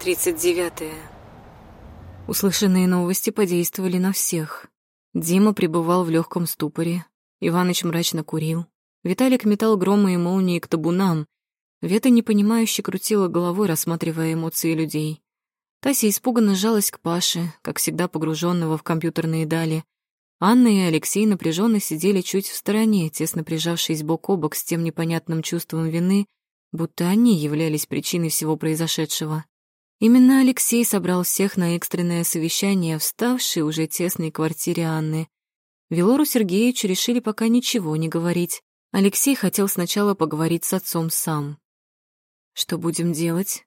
39. Услышанные новости подействовали на всех. Дима пребывал в легком ступоре, Иваныч мрачно курил, Виталик метал громы и молнии к табунам, Вета непонимающе крутила головой, рассматривая эмоции людей. Тася испуганно сжалась к Паше, как всегда погруженного в компьютерные дали. Анна и Алексей напряженно сидели чуть в стороне, тесно прижавшись бок о бок с тем непонятным чувством вины, будто они являлись причиной всего произошедшего. Именно Алексей собрал всех на экстренное совещание в ставшей уже тесной квартире Анны. Велору Сергеевичу решили пока ничего не говорить. Алексей хотел сначала поговорить с отцом сам. «Что будем делать?»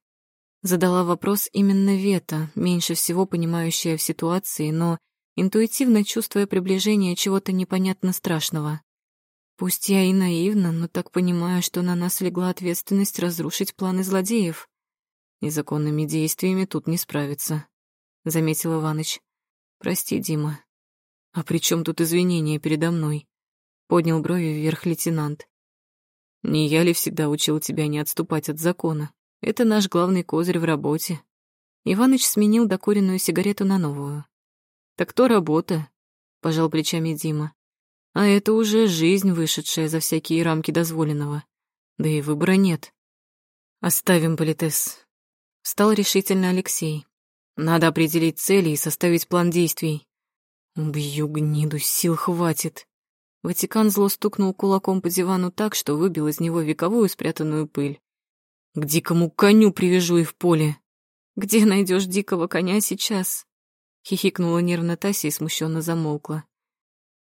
Задала вопрос именно Вета, меньше всего понимающая в ситуации, но интуитивно чувствуя приближение чего-то непонятно страшного. Пусть я и наивна, но так понимаю, что на нас легла ответственность разрушить планы злодеев незаконными действиями тут не справиться», — заметил Иваныч. «Прости, Дима». «А при чем тут извинения передо мной?» — поднял брови вверх лейтенант. «Не я ли всегда учил тебя не отступать от закона? Это наш главный козырь в работе». Иваныч сменил докуренную сигарету на новую. «Так то работа», — пожал плечами Дима. «А это уже жизнь, вышедшая за всякие рамки дозволенного. Да и выбора нет». «Оставим политес. Встал решительно Алексей. Надо определить цели и составить план действий. Убью гниду, сил хватит. Ватикан зло стукнул кулаком по дивану так, что выбил из него вековую спрятанную пыль. К дикому коню привяжу и в поле. Где найдешь дикого коня сейчас? Хихикнула нервно Тася и смущенно замолкла.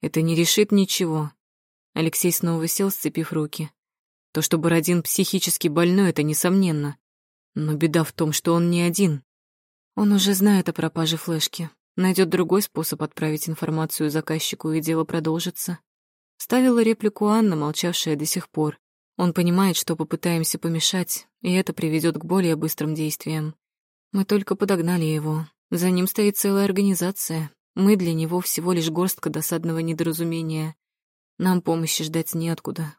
Это не решит ничего. Алексей снова сел, сцепив руки. То, что Бородин психически больной, это несомненно. Но беда в том, что он не один. Он уже знает о пропаже флешки, найдет другой способ отправить информацию заказчику, и дело продолжится. Ставила реплику Анна, молчавшая до сих пор. Он понимает, что попытаемся помешать, и это приведет к более быстрым действиям. Мы только подогнали его. За ним стоит целая организация. Мы для него всего лишь горстка досадного недоразумения. Нам помощи ждать неоткуда.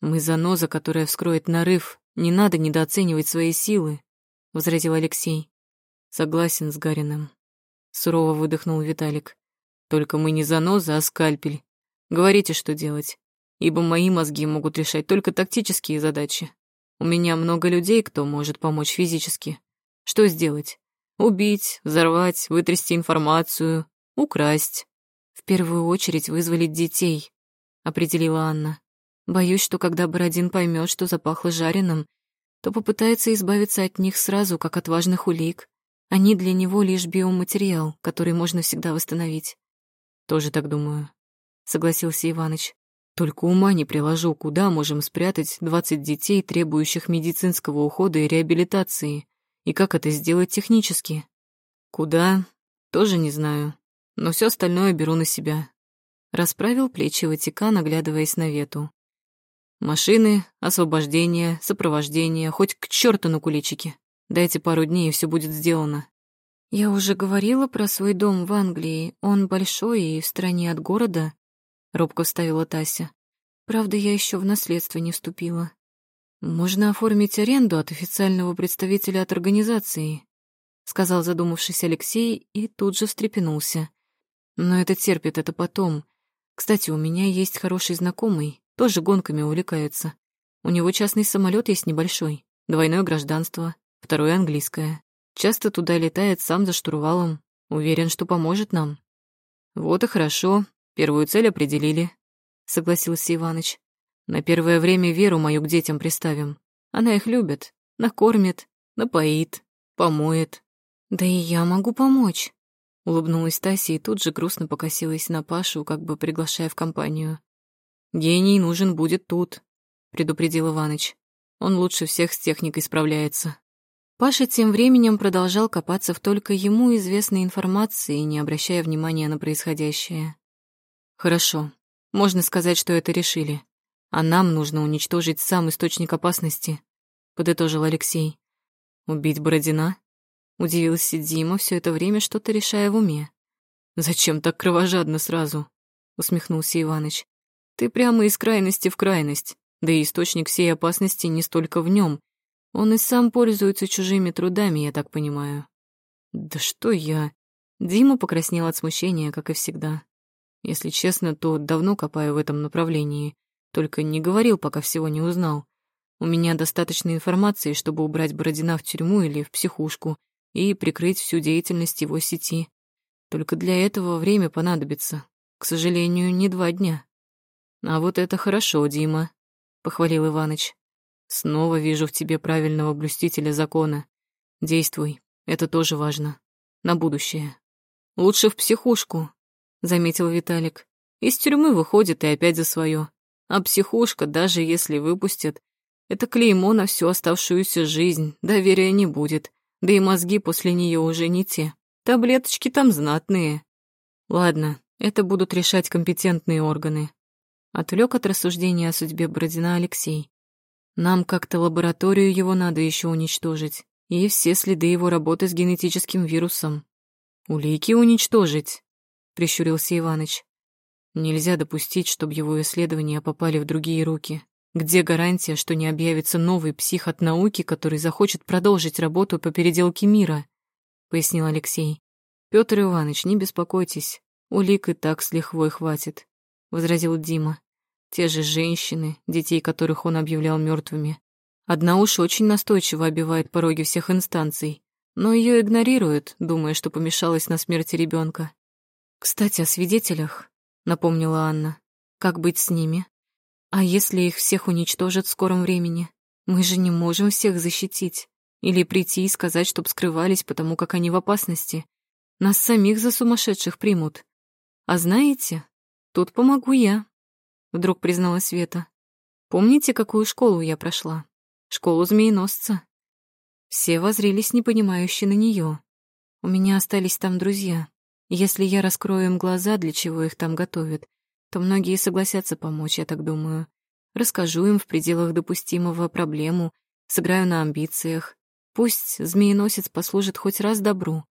Мы заноза, которая вскроет нарыв, «Не надо недооценивать свои силы», — возразил Алексей. «Согласен с Гариным», — сурово выдохнул Виталик. «Только мы не заноза, а скальпель. Говорите, что делать, ибо мои мозги могут решать только тактические задачи. У меня много людей, кто может помочь физически. Что сделать? Убить, взорвать, вытрясти информацию, украсть. В первую очередь вызволить детей», — определила Анна. Боюсь, что когда Бородин поймет, что запахло жареным, то попытается избавиться от них сразу, как от важных улик. Они для него лишь биоматериал, который можно всегда восстановить. Тоже так думаю, согласился Иваныч. Только ума не приложу, куда можем спрятать двадцать детей, требующих медицинского ухода и реабилитации, и как это сделать технически. Куда? Тоже не знаю, но все остальное беру на себя. Расправил плечи Ватикан, оглядываясь на Вету. Машины, освобождение, сопровождение, хоть к черту на куличики. Дайте пару дней, и все будет сделано. Я уже говорила про свой дом в Англии. Он большой и в стороне от города, робко вставила Тася. Правда, я еще в наследство не вступила. Можно оформить аренду от официального представителя от организации, сказал задумавшись Алексей и тут же встрепенулся. Но это терпит, это потом. Кстати, у меня есть хороший знакомый, тоже гонками увлекается. У него частный самолет есть небольшой, двойное гражданство, второе английское. Часто туда летает сам за штурвалом. Уверен, что поможет нам. Вот и хорошо, первую цель определили, согласился Иваныч. На первое время Веру мою к детям приставим. Она их любит, накормит, напоит, помоет. Да и я могу помочь. Улыбнулась Тася и тут же грустно покосилась на Пашу, как бы приглашая в компанию. «Гений нужен будет тут», — предупредил Иваныч. «Он лучше всех с техникой справляется». Паша тем временем продолжал копаться в только ему известной информации, не обращая внимания на происходящее. «Хорошо. Можно сказать, что это решили. А нам нужно уничтожить сам источник опасности», — подытожил Алексей. «Убить Бородина?» — удивился Дима, все это время что-то решая в уме. «Зачем так кровожадно сразу?» — усмехнулся Иваныч. Ты прямо из крайности в крайность, да и источник всей опасности не столько в нем. Он и сам пользуется чужими трудами, я так понимаю. Да что я? Дима покраснел от смущения, как и всегда. Если честно, то давно копаю в этом направлении, только не говорил, пока всего не узнал. У меня достаточно информации, чтобы убрать Бородина в тюрьму или в психушку и прикрыть всю деятельность его сети. Только для этого время понадобится. К сожалению, не два дня. А вот это хорошо, Дима, похвалил Иваныч. Снова вижу в тебе правильного блюстителя закона. Действуй, это тоже важно. На будущее. Лучше в психушку, заметил Виталик. Из тюрьмы выходит и опять за свое. А психушка, даже если выпустят, это клеймо на всю оставшуюся жизнь, доверия не будет, да и мозги после нее уже не те. Таблеточки там знатные. Ладно, это будут решать компетентные органы. Отвлек от рассуждения о судьбе Бородина Алексей. Нам как-то лабораторию его надо еще уничтожить, и все следы его работы с генетическим вирусом. Улики уничтожить, прищурился Иваныч. Нельзя допустить, чтобы его исследования попали в другие руки. Где гарантия, что не объявится новый псих от науки, который захочет продолжить работу по переделке мира? Пояснил Алексей. Петр Иванович, не беспокойтесь. Улик и так с лихвой хватит, возразил Дима. Те же женщины, детей которых он объявлял мертвыми. Одна уж очень настойчиво обивает пороги всех инстанций, но ее игнорируют, думая, что помешалась на смерти ребенка. Кстати, о свидетелях, напомнила Анна. Как быть с ними? А если их всех уничтожат в скором времени? Мы же не можем всех защитить. Или прийти и сказать, чтоб скрывались, потому как они в опасности. Нас самих за сумасшедших примут. А знаете, тут помогу я, вдруг призналась Света. Помните, какую школу я прошла? Школу змееносца. Все возрились непонимающе на нее. У меня остались там друзья. Если я раскрою им глаза, для чего их там готовят, то многие согласятся помочь, я так думаю. Расскажу им в пределах допустимого проблему, сыграю на амбициях. Пусть змееносец послужит хоть раз добру.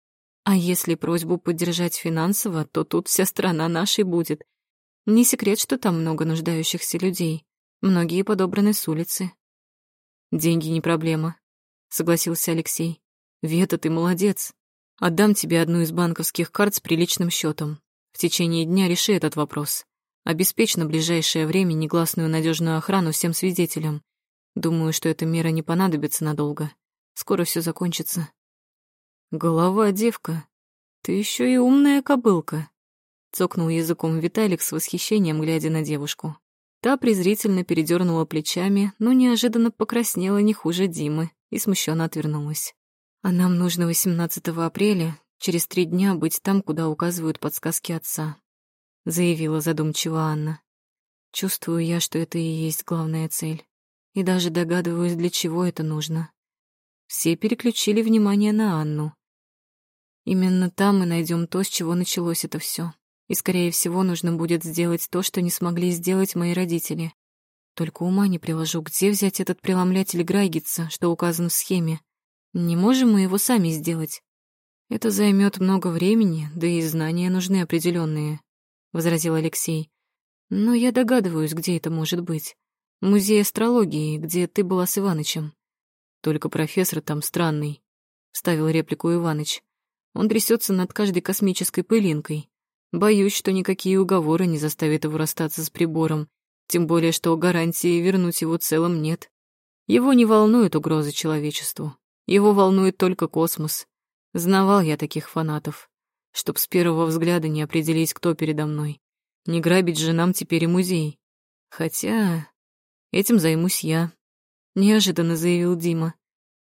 А если просьбу поддержать финансово, то тут вся страна нашей будет. Не секрет, что там много нуждающихся людей. Многие подобраны с улицы. Деньги не проблема, согласился Алексей. Вета, ты молодец. Отдам тебе одну из банковских карт с приличным счетом. В течение дня реши этот вопрос. Обеспечь на ближайшее время негласную надежную охрану всем свидетелям. Думаю, что эта мера не понадобится надолго. Скоро все закончится. Голова, девка, ты еще и умная кобылка. Цокнул языком Виталик с восхищением, глядя на девушку. Та презрительно передернула плечами, но неожиданно покраснела не хуже Димы и смущенно отвернулась. А нам нужно 18 апреля, через три дня, быть там, куда указывают подсказки отца заявила задумчиво Анна. Чувствую я, что это и есть главная цель. И даже догадываюсь, для чего это нужно. Все переключили внимание на Анну. Именно там мы найдем то, с чего началось это все. И, скорее всего, нужно будет сделать то, что не смогли сделать мои родители. Только ума не приложу, где взять этот преломлятель Грайгица, что указан в схеме. Не можем мы его сами сделать. Это займет много времени, да и знания нужны определенные. — возразил Алексей. «Но я догадываюсь, где это может быть. Музей астрологии, где ты была с Иванычем». «Только профессор там странный», — вставил реплику Иваныч. «Он трясется над каждой космической пылинкой. Боюсь, что никакие уговоры не заставят его расстаться с прибором, тем более что гарантии вернуть его целым нет. Его не волнует угроза человечеству. Его волнует только космос. Знавал я таких фанатов чтоб с первого взгляда не определить, кто передо мной. Не грабить же нам теперь и музей. Хотя этим займусь я, неожиданно заявил Дима.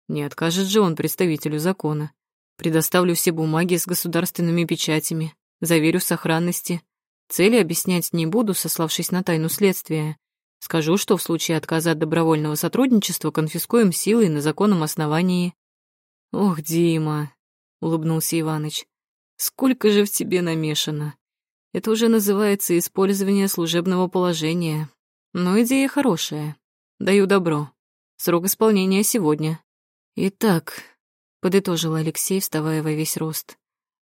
Не откажет же он представителю закона. Предоставлю все бумаги с государственными печатями, заверю в сохранности. Цели объяснять не буду, сославшись на тайну следствия. Скажу, что в случае отказа от добровольного сотрудничества конфискуем силой на законном основании. Ох, Дима, улыбнулся Иваныч. Сколько же в тебе намешано? Это уже называется использование служебного положения. Но идея хорошая. Даю добро. Срок исполнения сегодня. Итак, подытожил Алексей, вставая во весь рост.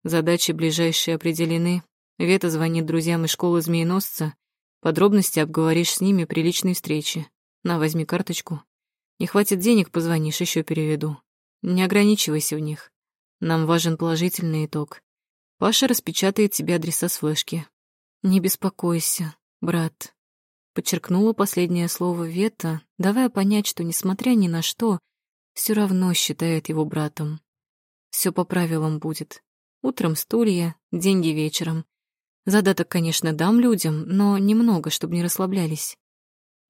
Задачи ближайшие определены. Вета звонит друзьям из школы змееносца. Подробности обговоришь с ними при личной встрече. На, возьми карточку. Не хватит денег, позвонишь, еще переведу. Не ограничивайся в них. Нам важен положительный итог. Паша распечатает тебе адреса с флешки. Не беспокойся, брат. Подчеркнула последнее слово Вета, давая понять, что, несмотря ни на что, все равно считает его братом. Все по правилам будет. Утром стулья, деньги вечером. Задаток, конечно, дам людям, но немного, чтобы не расслаблялись.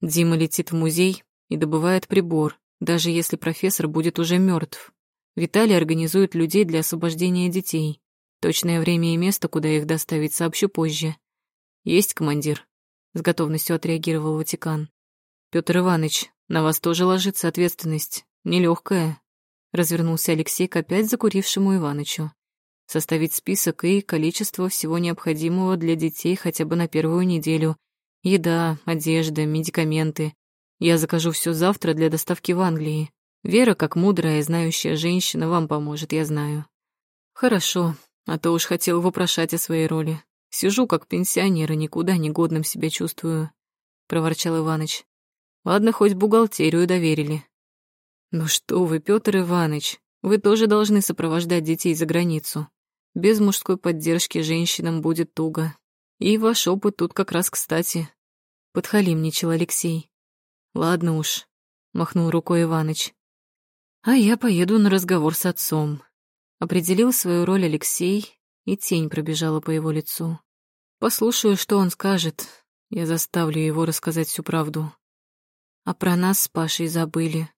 Дима летит в музей и добывает прибор, даже если профессор будет уже мертв. Виталий организует людей для освобождения детей. Точное время и место, куда их доставить, сообщу позже. Есть командир. С готовностью отреагировал Ватикан. Петр Иванович, на вас тоже ложится ответственность. Нелегкая. Развернулся Алексей к опять закурившему Иванычу составить список и количество всего необходимого для детей хотя бы на первую неделю. Еда, одежда, медикаменты. Я закажу все завтра для доставки в Англии. Вера, как мудрая и знающая женщина, вам поможет, я знаю. Хорошо, а то уж хотел вопрошать о своей роли. Сижу как пенсионер и никуда не годным себя чувствую, проворчал Иваныч. Ладно, хоть бухгалтерию доверили. Ну что вы, Петр Иванович, вы тоже должны сопровождать детей за границу. Без мужской поддержки женщинам будет туго. И ваш опыт тут как раз кстати. Подхалимничал Алексей. Ладно уж, махнул рукой Иваныч. А я поеду на разговор с отцом. Определил свою роль Алексей, и тень пробежала по его лицу. Послушаю, что он скажет. Я заставлю его рассказать всю правду. А про нас с Пашей забыли,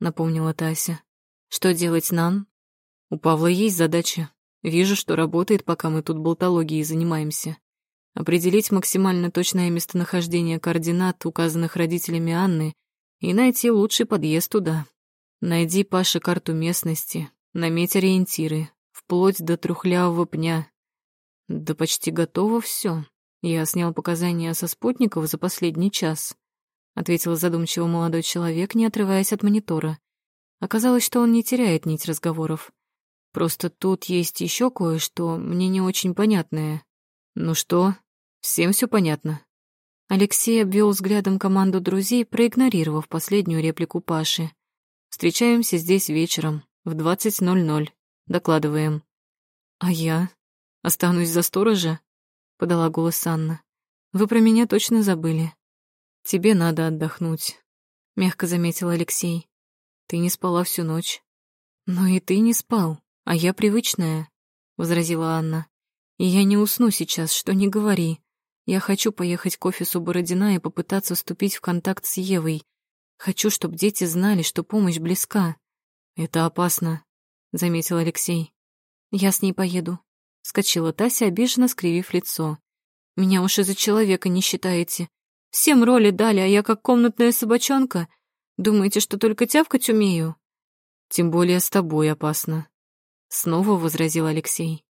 напомнила Тася. Что делать нам? У Павла есть задача Вижу, что работает, пока мы тут болтологией занимаемся. Определить максимально точное местонахождение координат, указанных родителями Анны, и найти лучший подъезд туда. Найди Паше карту местности, наметь ориентиры, вплоть до трухлявого пня. Да почти готово все. Я снял показания со спутников за последний час, ответил задумчиво молодой человек, не отрываясь от монитора. Оказалось, что он не теряет нить разговоров. Просто тут есть еще кое-что, мне не очень понятное. Ну что, всем все понятно? Алексей обвел взглядом команду друзей, проигнорировав последнюю реплику Паши. Встречаемся здесь вечером, в 20.00. Докладываем. А я? Останусь за сторожа? Подала голос Анна. Вы про меня точно забыли. Тебе надо отдохнуть, мягко заметил Алексей. Ты не спала всю ночь. Но и ты не спал. «А я привычная», — возразила Анна. «И я не усну сейчас, что не говори. Я хочу поехать к офису Бородина и попытаться вступить в контакт с Евой. Хочу, чтобы дети знали, что помощь близка». «Это опасно», — заметил Алексей. «Я с ней поеду», — скочила Тася, обиженно скривив лицо. «Меня уж из-за человека не считаете. Всем роли дали, а я как комнатная собачонка. Думаете, что только тявкать умею?» «Тем более с тобой опасно», Снова возразил Алексей.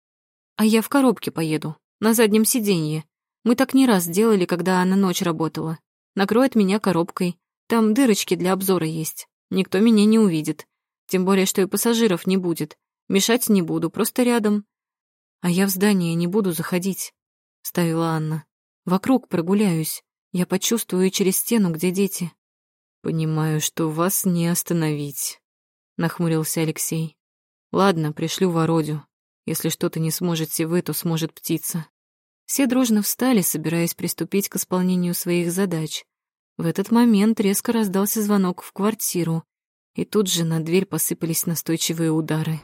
А я в коробке поеду, на заднем сиденье. Мы так не раз делали, когда она ночь работала. Накроет меня коробкой. Там дырочки для обзора есть. Никто меня не увидит. Тем более, что и пассажиров не будет. Мешать не буду, просто рядом. А я в здание не буду заходить, — ставила Анна. Вокруг прогуляюсь. Я почувствую через стену, где дети. Понимаю, что вас не остановить, — нахмурился Алексей. Ладно, пришлю Вородю. Если что-то не сможете вы, то сможет птица. Все дружно встали, собираясь приступить к исполнению своих задач. В этот момент резко раздался звонок в квартиру, и тут же на дверь посыпались настойчивые удары.